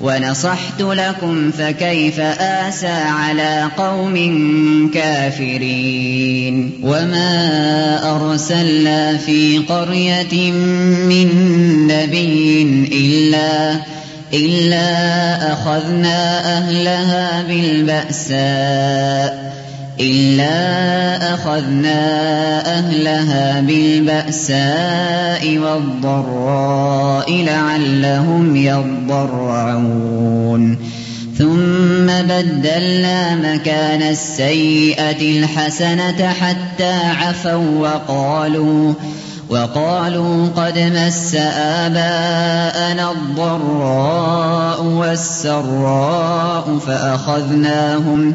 ونصحت لكم فكيف آسى على قوم كافرين وما أرسلنا في قرية من نبي إلا إلا أخذنا أهلها بالبأساء إلا أخذنا أهلها بالبأساء والضراء لعلهم يضرعون. ثم بدلنا مكان السيئة الحسنة حتى عفوا وقالوا وقالوا قد مس آباءنا الضراء والسراء فأخذناهم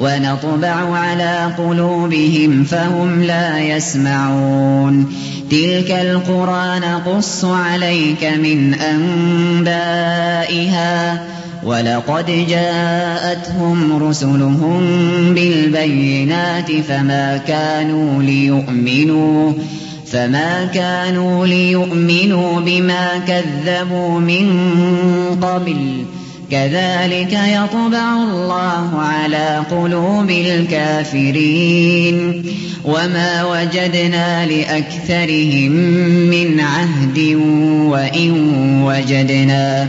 ونطبع على قلوبهم فهم لا يسمعون. تلك القرى نقص عليك من أنبائها. ولقد جاءتهم رسلهم بالبينات فما كانوا ليؤمنوا فما كانوا ليؤمنوا بما كذبوا من قبل. كذلك يطبع الله على قلوب الكافرين. وما وجدنا لأكثرهم من عهد وإن وجدنا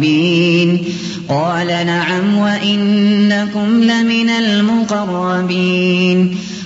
قال نعم وإنكم لمن المقربين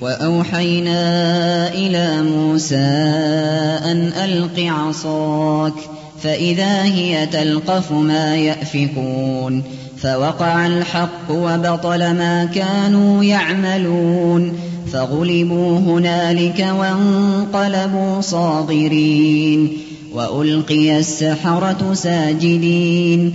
وأوحينا إلى موسى أن ألق عصاك فإذا هي تلقف ما يأفكون فوقع الحق وبطل ما كانوا يعملون فغلبوا هنالك وانقلبوا صاغرين وألقي السحرة ساجدين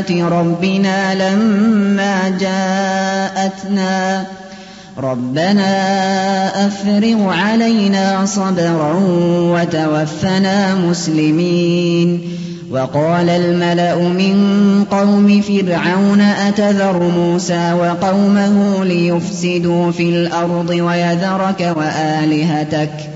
بآيات ربنا لما جاءتنا. ربنا أفرغ علينا صبرا وتوفنا مسلمين. وقال الملأ من قوم فرعون أتذر موسى وقومه ليفسدوا في الأرض ويذرك وآلهتك؟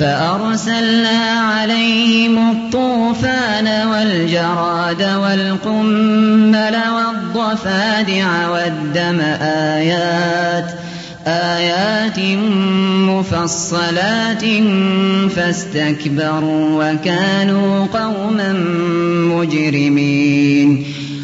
فأرسلنا عليهم الطوفان والجراد والقمل والضفادع والدم آيات آيات مفصلات فاستكبروا وكانوا قوما مجرمين.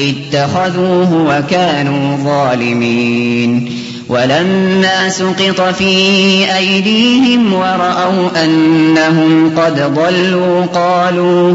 اتخذوه وكانوا ظالمين. ولما سقط في أيديهم ورأوا أنهم قد ضلوا قالوا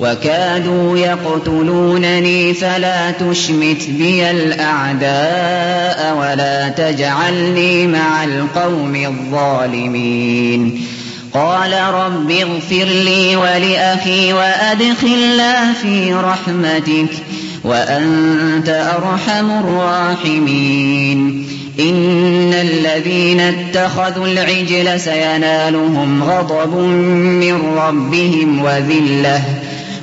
وكادوا يقتلونني فلا تشمت بي الأعداء ولا تجعلني مع القوم الظالمين. قال رب اغفر لي ولأخي وأدخلنا في رحمتك وأنت أرحم الراحمين. إن الذين اتخذوا العجل سينالهم غضب من ربهم وذلة.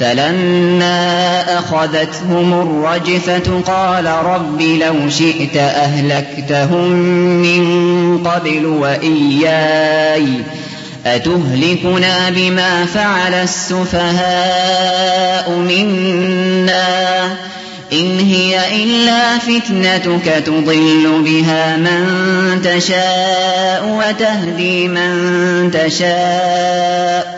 فلما أخذتهم الرجفة قال رب لو شئت أهلكتهم من قبل وإياي. أتهلكنا بما فعل السفهاء منا؟ إن هي إلا فتنتك تضل بها من تشاء وتهدي من تشاء.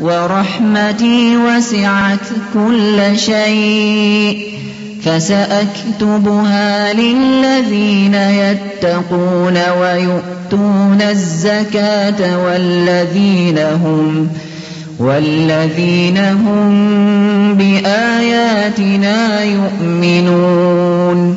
ورحمتي وسعت كل شيء فسأكتبها للذين يتقون ويؤتون الزكاة والذين هم والذين هم بآياتنا يؤمنون.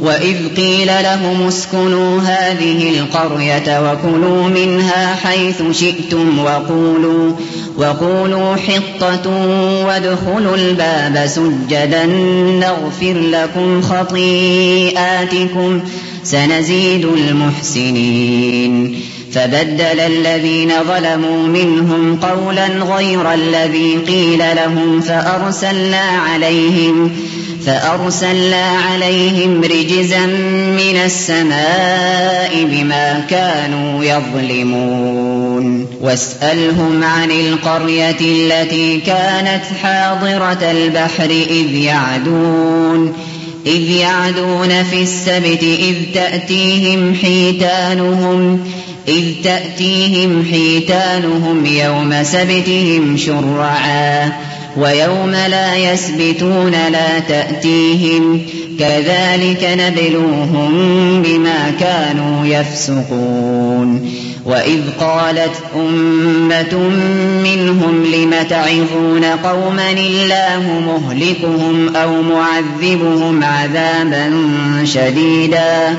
وإذ قيل لهم اسكنوا هذه القرية وكلوا منها حيث شئتم وقولوا وقولوا حطة وادخلوا الباب سجدا نغفر لكم خطيئاتكم سنزيد المحسنين فبدل الذين ظلموا منهم قولا غير الذي قيل لهم فأرسلنا عليهم فأرسلنا عليهم رجزا من السماء بما كانوا يظلمون. واسألهم عن القرية التي كانت حاضرة البحر إذ يعدون إذ يعدون في السبت إذ تأتيهم حيتانهم إذ تأتيهم حيتانهم يوم سبتهم شرعا. ويوم لا يسبتون لا تأتيهم كذلك نبلوهم بما كانوا يفسقون وإذ قالت أمة منهم لم تعظون قوما الله مهلكهم أو معذبهم عذابا شديدا